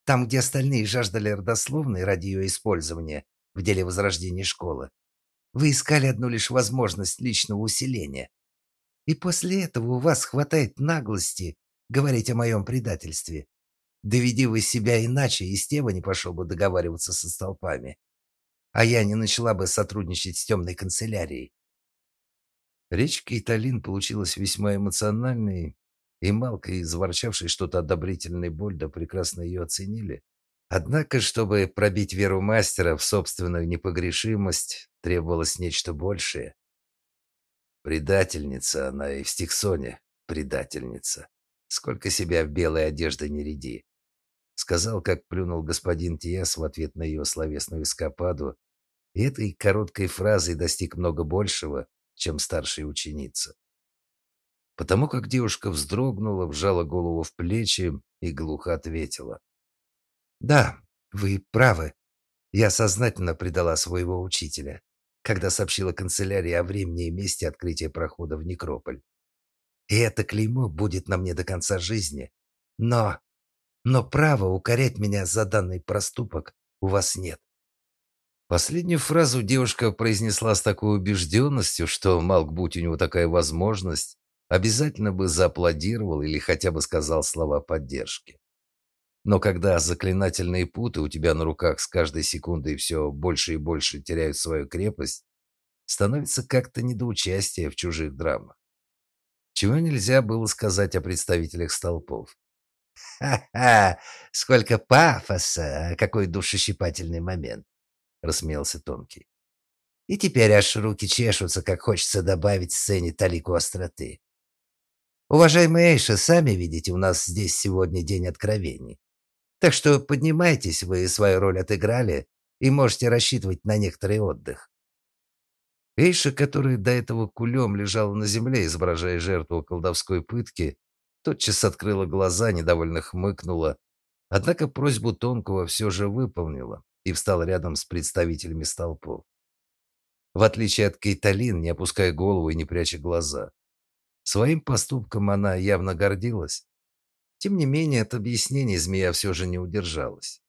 Там, где остальные жаждали родословной ради ее использования в деле возрождения школы, вы искали одну лишь возможность личного усиления. И после этого у вас хватает наглости говорить о моем предательстве. Доведи вы себя иначе, и Стева не пошел бы договариваться со столпами. А я не начала бы сотрудничать с темной канцелярией. Речь Кейталин получилась весьма эмоциональной, и Малка, изворчавший что-то одобрительной Больда, прекрасно ее оценили. Однако, чтобы пробить веру мастера в собственную непогрешимость, требовалось нечто большее. Предательница она и в Стиксоне предательница. Сколько себя в белой одежде не ряди. Сказал, как плюнул господин Тиас в ответ на ее словесную эскападу, и этой короткой фразой достиг много большего, чем старшая ученица. Потому как девушка вздрогнула, вжала голову в плечи и глухо ответила. «Да, вы правы. Я сознательно предала своего учителя когда сообщила канцелярии о времени и месте открытия прохода в Некрополь. И это клеймо будет на мне до конца жизни. Но... Но права укорять меня за данный проступок у вас нет. Последнюю фразу девушка произнесла с такой убежденностью, что, Малк, будь у него такая возможность, обязательно бы зааплодировал или хотя бы сказал слова поддержки. Но когда заклинательные путы у тебя на руках с каждой секундой все больше и больше теряют свою крепость, становится как-то не до участия в чужих драмах. Чего нельзя было сказать о представителях столпов. «Ха-ха! Сколько пафоса! Какой душещипательный момент!» — рассмеялся Тонкий. «И теперь аж руки чешутся, как хочется добавить сцене талику остроты. Уважаемые Эйша, сами видите, у нас здесь сегодня день откровений. Так что поднимайтесь, вы свою роль отыграли и можете рассчитывать на некоторый отдых. Эйша, которая до этого кулем лежала на земле, изображая жертву колдовской пытки, тотчас открыла глаза, недовольно хмыкнула, однако просьбу Тонкого все же выполнила и встала рядом с представителями столпов. В отличие от Кейталин, не опуская голову и не пряча глаза. Своим поступком она явно гордилась. Тем не менее, от объяснений змея все же не удержалась.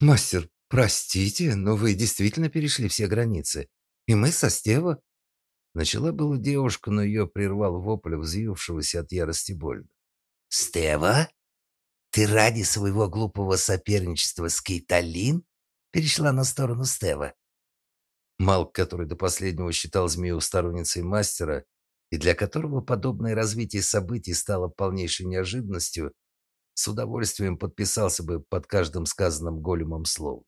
«Мастер, простите, но вы действительно перешли все границы. И мы со Стева...» Начала была девушка, но ее прервал вопль взвившегося от ярости Больда. «Стева? Ты ради своего глупого соперничества с Кейталин перешла на сторону Стева?» Малк, который до последнего считал змею сторонницей мастера и для которого подобное развитие событий стало полнейшей неожиданностью, с удовольствием подписался бы под каждым сказанным големом словом.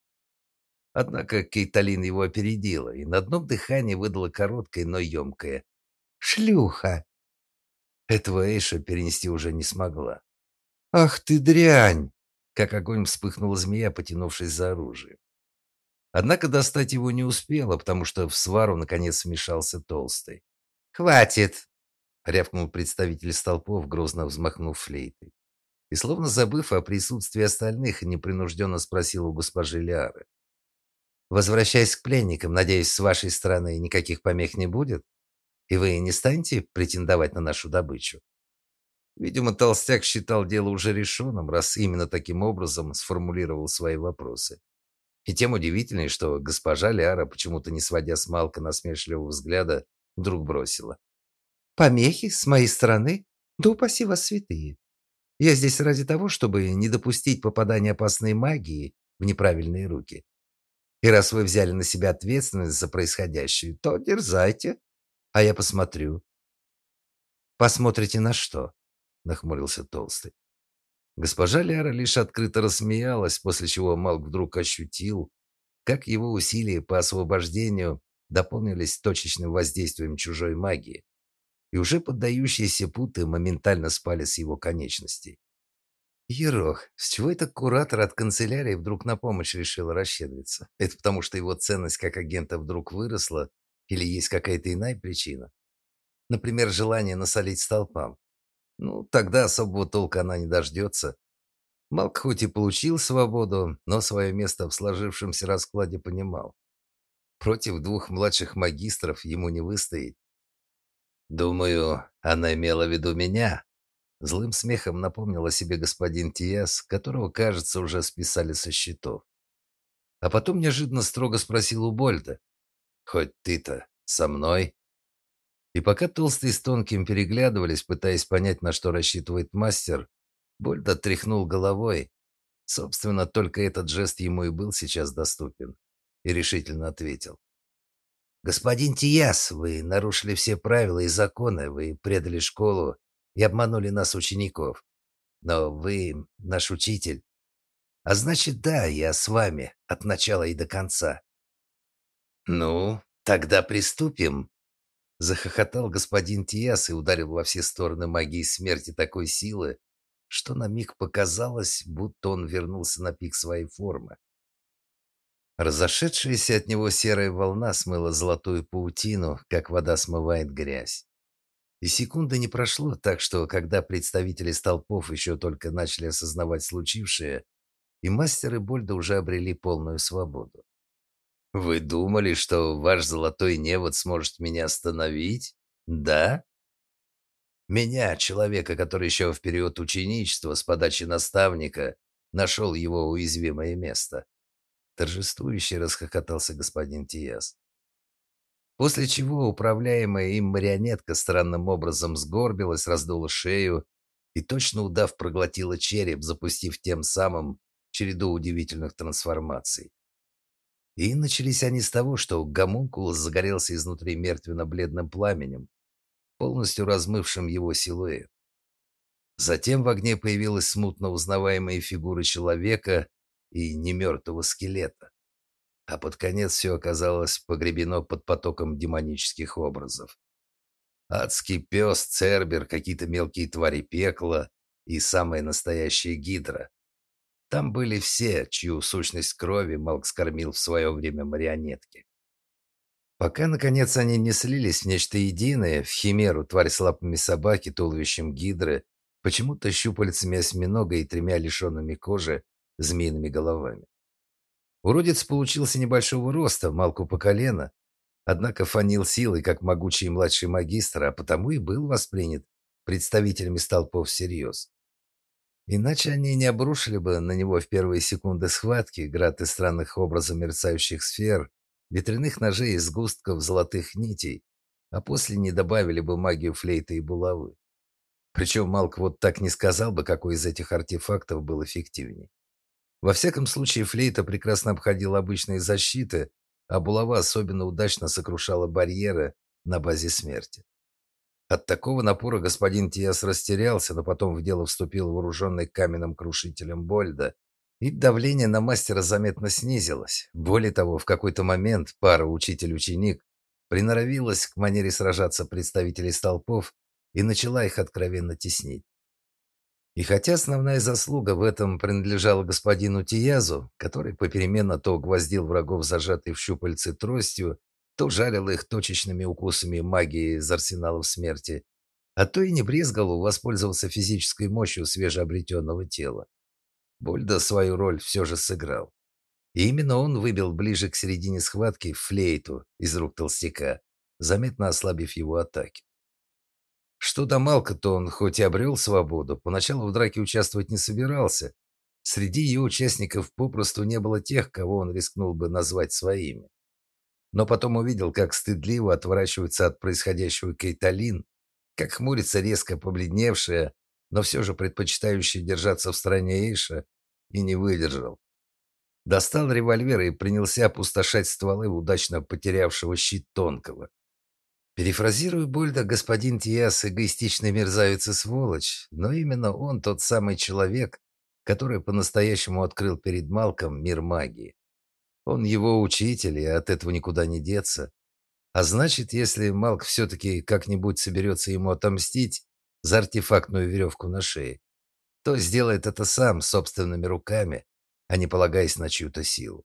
Однако Кейталин его опередила и на одном дыхании выдала короткое, но емкое «Шлюха!». Этого Эйша перенести уже не смогла. «Ах ты дрянь!» Как огонь вспыхнула змея, потянувшись за оружием. Однако достать его не успела, потому что в свару наконец вмешался толстый. «Хватит!» — рявкнул представитель столпов, грозно взмахнув флейтой. И, словно забыв о присутствии остальных, непринужденно спросил у госпожи Лиары. Возвращаясь к пленникам, надеюсь, с вашей стороны никаких помех не будет? И вы не станете претендовать на нашу добычу? Видимо, толстяк считал дело уже решенным, раз именно таким образом сформулировал свои вопросы. И тем удивительнее, что госпожа Ляра, почему-то не сводя с Малка насмешливого взгляда, вдруг бросила. «Помехи с моей стороны? Да упаси вас святые. Я здесь ради того, чтобы не допустить попадания опасной магии в неправильные руки. И раз вы взяли на себя ответственность за происходящее, то дерзайте, а я посмотрю. Посмотрите на что? нахмурился толстый. Госпожа Ляра лишь открыто рассмеялась, после чего Малк вдруг ощутил, как его усилия по освобождению дополнились точечным воздействием чужой магии, и уже поддающиеся путы моментально спали с его конечностей. Ерох, с чего этот куратор от канцелярии вдруг на помощь решил расщедриться? Это потому, что его ценность как агента вдруг выросла или есть какая-то иная причина? Например, желание насолить столпам. Ну, тогда особого толка она не дождется. Малк хоть и получил свободу, но свое место в сложившемся раскладе понимал. Против двух младших магистров ему не выстоять. Думаю, она имела в виду меня, Злым смехом напомнил о себе господин Тиас, которого, кажется, уже списали со счетов. А потом неожиданно строго спросил у Больда. «Хоть ты-то со мной?» И пока Толстый с Тонким переглядывались, пытаясь понять, на что рассчитывает мастер, Больд отряхнул головой. Собственно, только этот жест ему и был сейчас доступен. И решительно ответил. «Господин Тиас, вы нарушили все правила и законы, вы предали школу и обманули нас, учеников. Но вы наш учитель. А значит, да, я с вами от начала и до конца. Ну, тогда приступим. Захохотал господин Тиас и ударил во все стороны магии смерти такой силы, что на миг показалось, будто он вернулся на пик своей формы. Разошедшаяся от него серая волна смыла золотую паутину, как вода смывает грязь. И секунды не прошло, так что, когда представители столпов еще только начали осознавать случившее, и мастер и Больда уже обрели полную свободу. «Вы думали, что ваш золотой невод сможет меня остановить? Да?» Меня, человека, который еще в период ученичества с подачи наставника нашел его уязвимое место. Торжествующе расхохотался господин Тиас. После чего управляемая им марионетка странным образом сгорбилась, раздула шею и, точно удав, проглотила череп, запустив тем самым череду удивительных трансформаций. И начались они с того, что гомункулус загорелся изнутри мертвенно-бледным пламенем, полностью размывшим его силуэт. Затем в огне появилась смутно узнаваемая фигура человека и немертвого скелета. А под конец все оказалось погребено под потоком демонических образов. Адский пес, цербер, какие-то мелкие твари пекла и самая настоящая гидра. Там были все, чью сущность крови Малк скормил в свое время марионетки. Пока, наконец, они не слились в нечто единое, в химеру, тварь с лапами собаки, туловищем гидры, почему-то щупальцами осьминога и тремя лишенными кожи змеиными головами. Уродец получился небольшого роста, малку по колено, однако фанил силой, как могучий младший магистр, а потому и был воспринят представителями столпов всерьез. Иначе они не обрушили бы на него в первые секунды схватки град из странных образов мерцающих сфер, ветряных ножей и сгустков золотых нитей, а после не добавили бы магию флейты и булавы. Причем Малк вот так не сказал бы, какой из этих артефактов был эффективнее. Во всяком случае, флейта прекрасно обходила обычные защиты, а булава особенно удачно сокрушала барьеры на базе смерти. От такого напора господин Тиас растерялся, но потом в дело вступил вооруженный каменным крушителем Больда, и давление на мастера заметно снизилось. Более того, в какой-то момент пара учитель-ученик приноровилась к манере сражаться представителей столпов и начала их откровенно теснить. И хотя основная заслуга в этом принадлежала господину Тиязу, который попеременно то гвоздил врагов зажатой в щупальце тростью, то жарил их точечными укусами магии из арсеналов смерти, а то и не брезгал воспользоваться физической мощью свежеобретенного тела. Больда свою роль все же сыграл. И именно он выбил ближе к середине схватки флейту из рук толстяка, заметно ослабив его атаки. Что до Малка, то он хоть и обрел свободу, поначалу в драке участвовать не собирался. Среди ее участников попросту не было тех, кого он рискнул бы назвать своими. Но потом увидел, как стыдливо отворачивается от происходящего Кейталин, как хмурится резко побледневшая, но все же предпочитающая держаться в стороне Эйша, и не выдержал. Достал револьвер и принялся опустошать стволы удачно потерявшего щит Тонкого. Перефразирую Больда, господин Тиас эгоистичный мерзавец и сволочь, но именно он тот самый человек, который по-настоящему открыл перед Малком мир магии. Он его учитель, и от этого никуда не деться. А значит, если Малк все-таки как-нибудь соберется ему отомстить за артефактную веревку на шее, то сделает это сам, собственными руками, а не полагаясь на чью-то силу.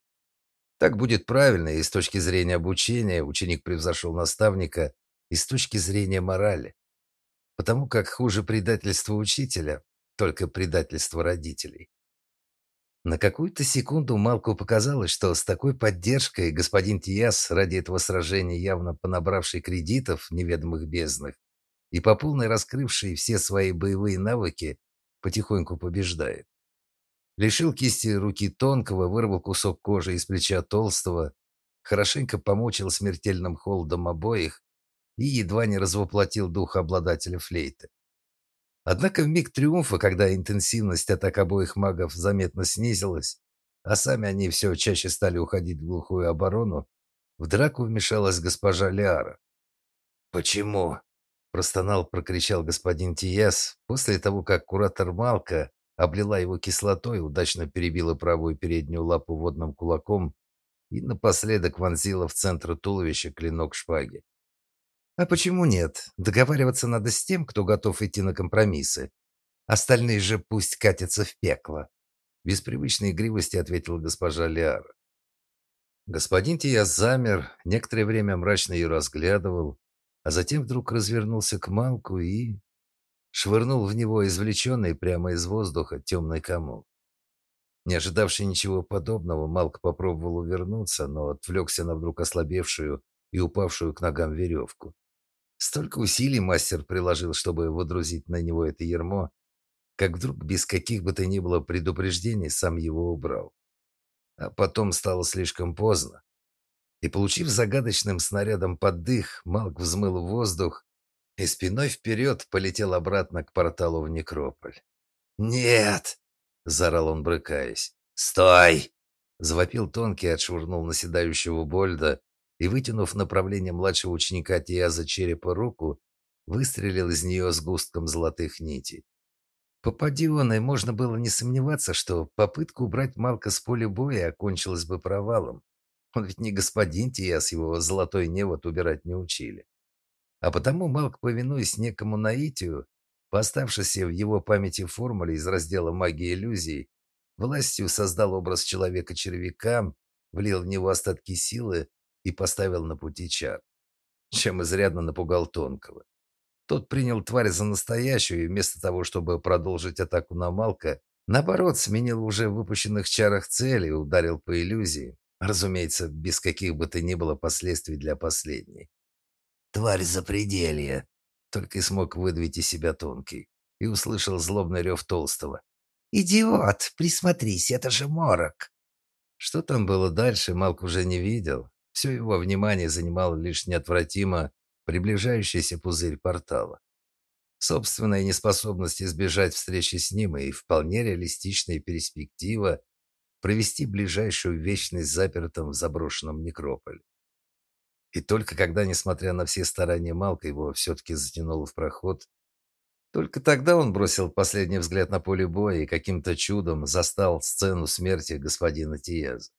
Так будет правильно, и с точки зрения обучения ученик превзошел наставника, и с точки зрения морали. Потому как хуже предательство учителя, только предательство родителей. На какую-то секунду Малку показалось, что с такой поддержкой господин Тиас ради этого сражения, явно понабравший кредитов неведомых безднах и по полной раскрывший все свои боевые навыки, потихоньку побеждает. Лишил кисти руки тонкого, вырвал кусок кожи из плеча толстого, хорошенько помучил смертельным холодом обоих и едва не развоплотил дух обладателя флейты. Однако в миг триумфа, когда интенсивность атак обоих магов заметно снизилась, а сами они все чаще стали уходить в глухую оборону, в драку вмешалась госпожа Лиара. «Почему?» – простонал, прокричал господин Тиес, после того, как куратор Малка облила его кислотой, удачно перебила правую переднюю лапу водным кулаком и напоследок вонзила в центр туловища клинок шпаги. А почему нет? Договариваться надо с тем, кто готов идти на компромиссы. Остальные же пусть катятся в пекло. Без привычной игривости ответила госпожа Лиара. Господин Тия замер, некоторое время мрачно ее разглядывал, а затем вдруг развернулся к Малку и швырнул в него извлеченный прямо из воздуха темный комок. Не ожидавший ничего подобного, Малк попробовал увернуться, но отвлекся на вдруг ослабевшую и упавшую к ногам веревку. Столько усилий мастер приложил, чтобы водрузить на него это ермо, как вдруг без каких бы то ни было предупреждений сам его убрал. А потом стало слишком поздно. И, получив загадочным снарядом под дых, Малк взмыл в воздух и спиной вперед полетел обратно к порталу в некрополь. «Нет!» — заорал он, брыкаясь. «Стой!» Завопил тонкий, отшвырнул наседающего Больда и, вытянув направление младшего ученика Тиаза черепа руку, выстрелил из нее сгустком золотых нитей. Попади он, и можно было не сомневаться, что попытка убрать Малка с поля боя окончилась бы провалом. Он ведь не господин Тиас, его золотой невод убирать не учили. А потому Малк, повинуясь некому наитию, по оставшейся в его памяти формуле из раздела магии иллюзий, властью создал образ человека-червяка, влил в него остатки силы и поставил на пути чар, чем изрядно напугал Тонкого. Тот принял тварь за настоящую и вместо того, чтобы продолжить атаку на Малка, наоборот, сменил уже выпущенных чарах цели и ударил по иллюзии, разумеется, без каких бы то ни было последствий для последней. «Тварь запределья!» только и смог выдавить из себя тонкий и услышал злобный рев Толстого. «Идиот! Присмотрись, это же морок!» Что там было дальше, Малк уже не видел. Все его внимание занимал лишь неотвратимо приближающийся пузырь портала. Собственная неспособность избежать встречи с ним и вполне реалистичная перспектива провести ближайшую вечность запертым в заброшенном некрополе. И только когда, несмотря на все старания Малка, его все-таки затянуло в проход, только тогда он бросил последний взгляд на поле боя и каким-то чудом застал сцену смерти господина Тиеза.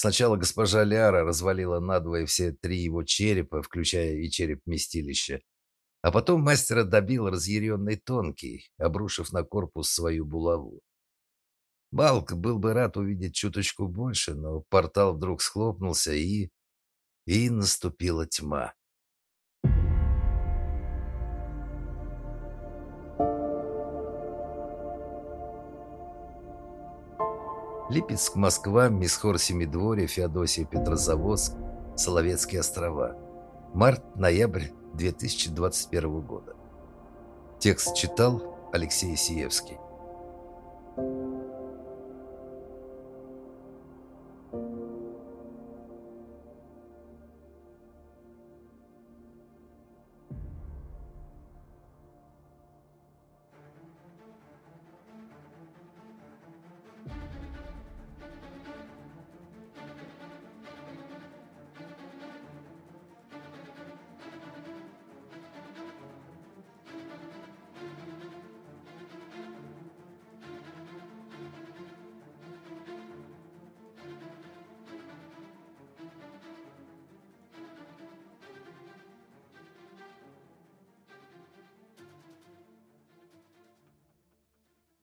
Сначала госпожа Ляра развалила надвое все три его черепа, включая и череп вместилища. А потом мастера добил разъяренный тонкий, обрушив на корпус свою булаву. Балк был бы рад увидеть чуточку больше, но портал вдруг схлопнулся и... И наступила тьма. Липецк, Москва, Мисхор Семидворье, Феодосия, Петрозаводск, Соловецкие острова. Март-ноябрь 2021 года. Текст читал Алексей Сиевский.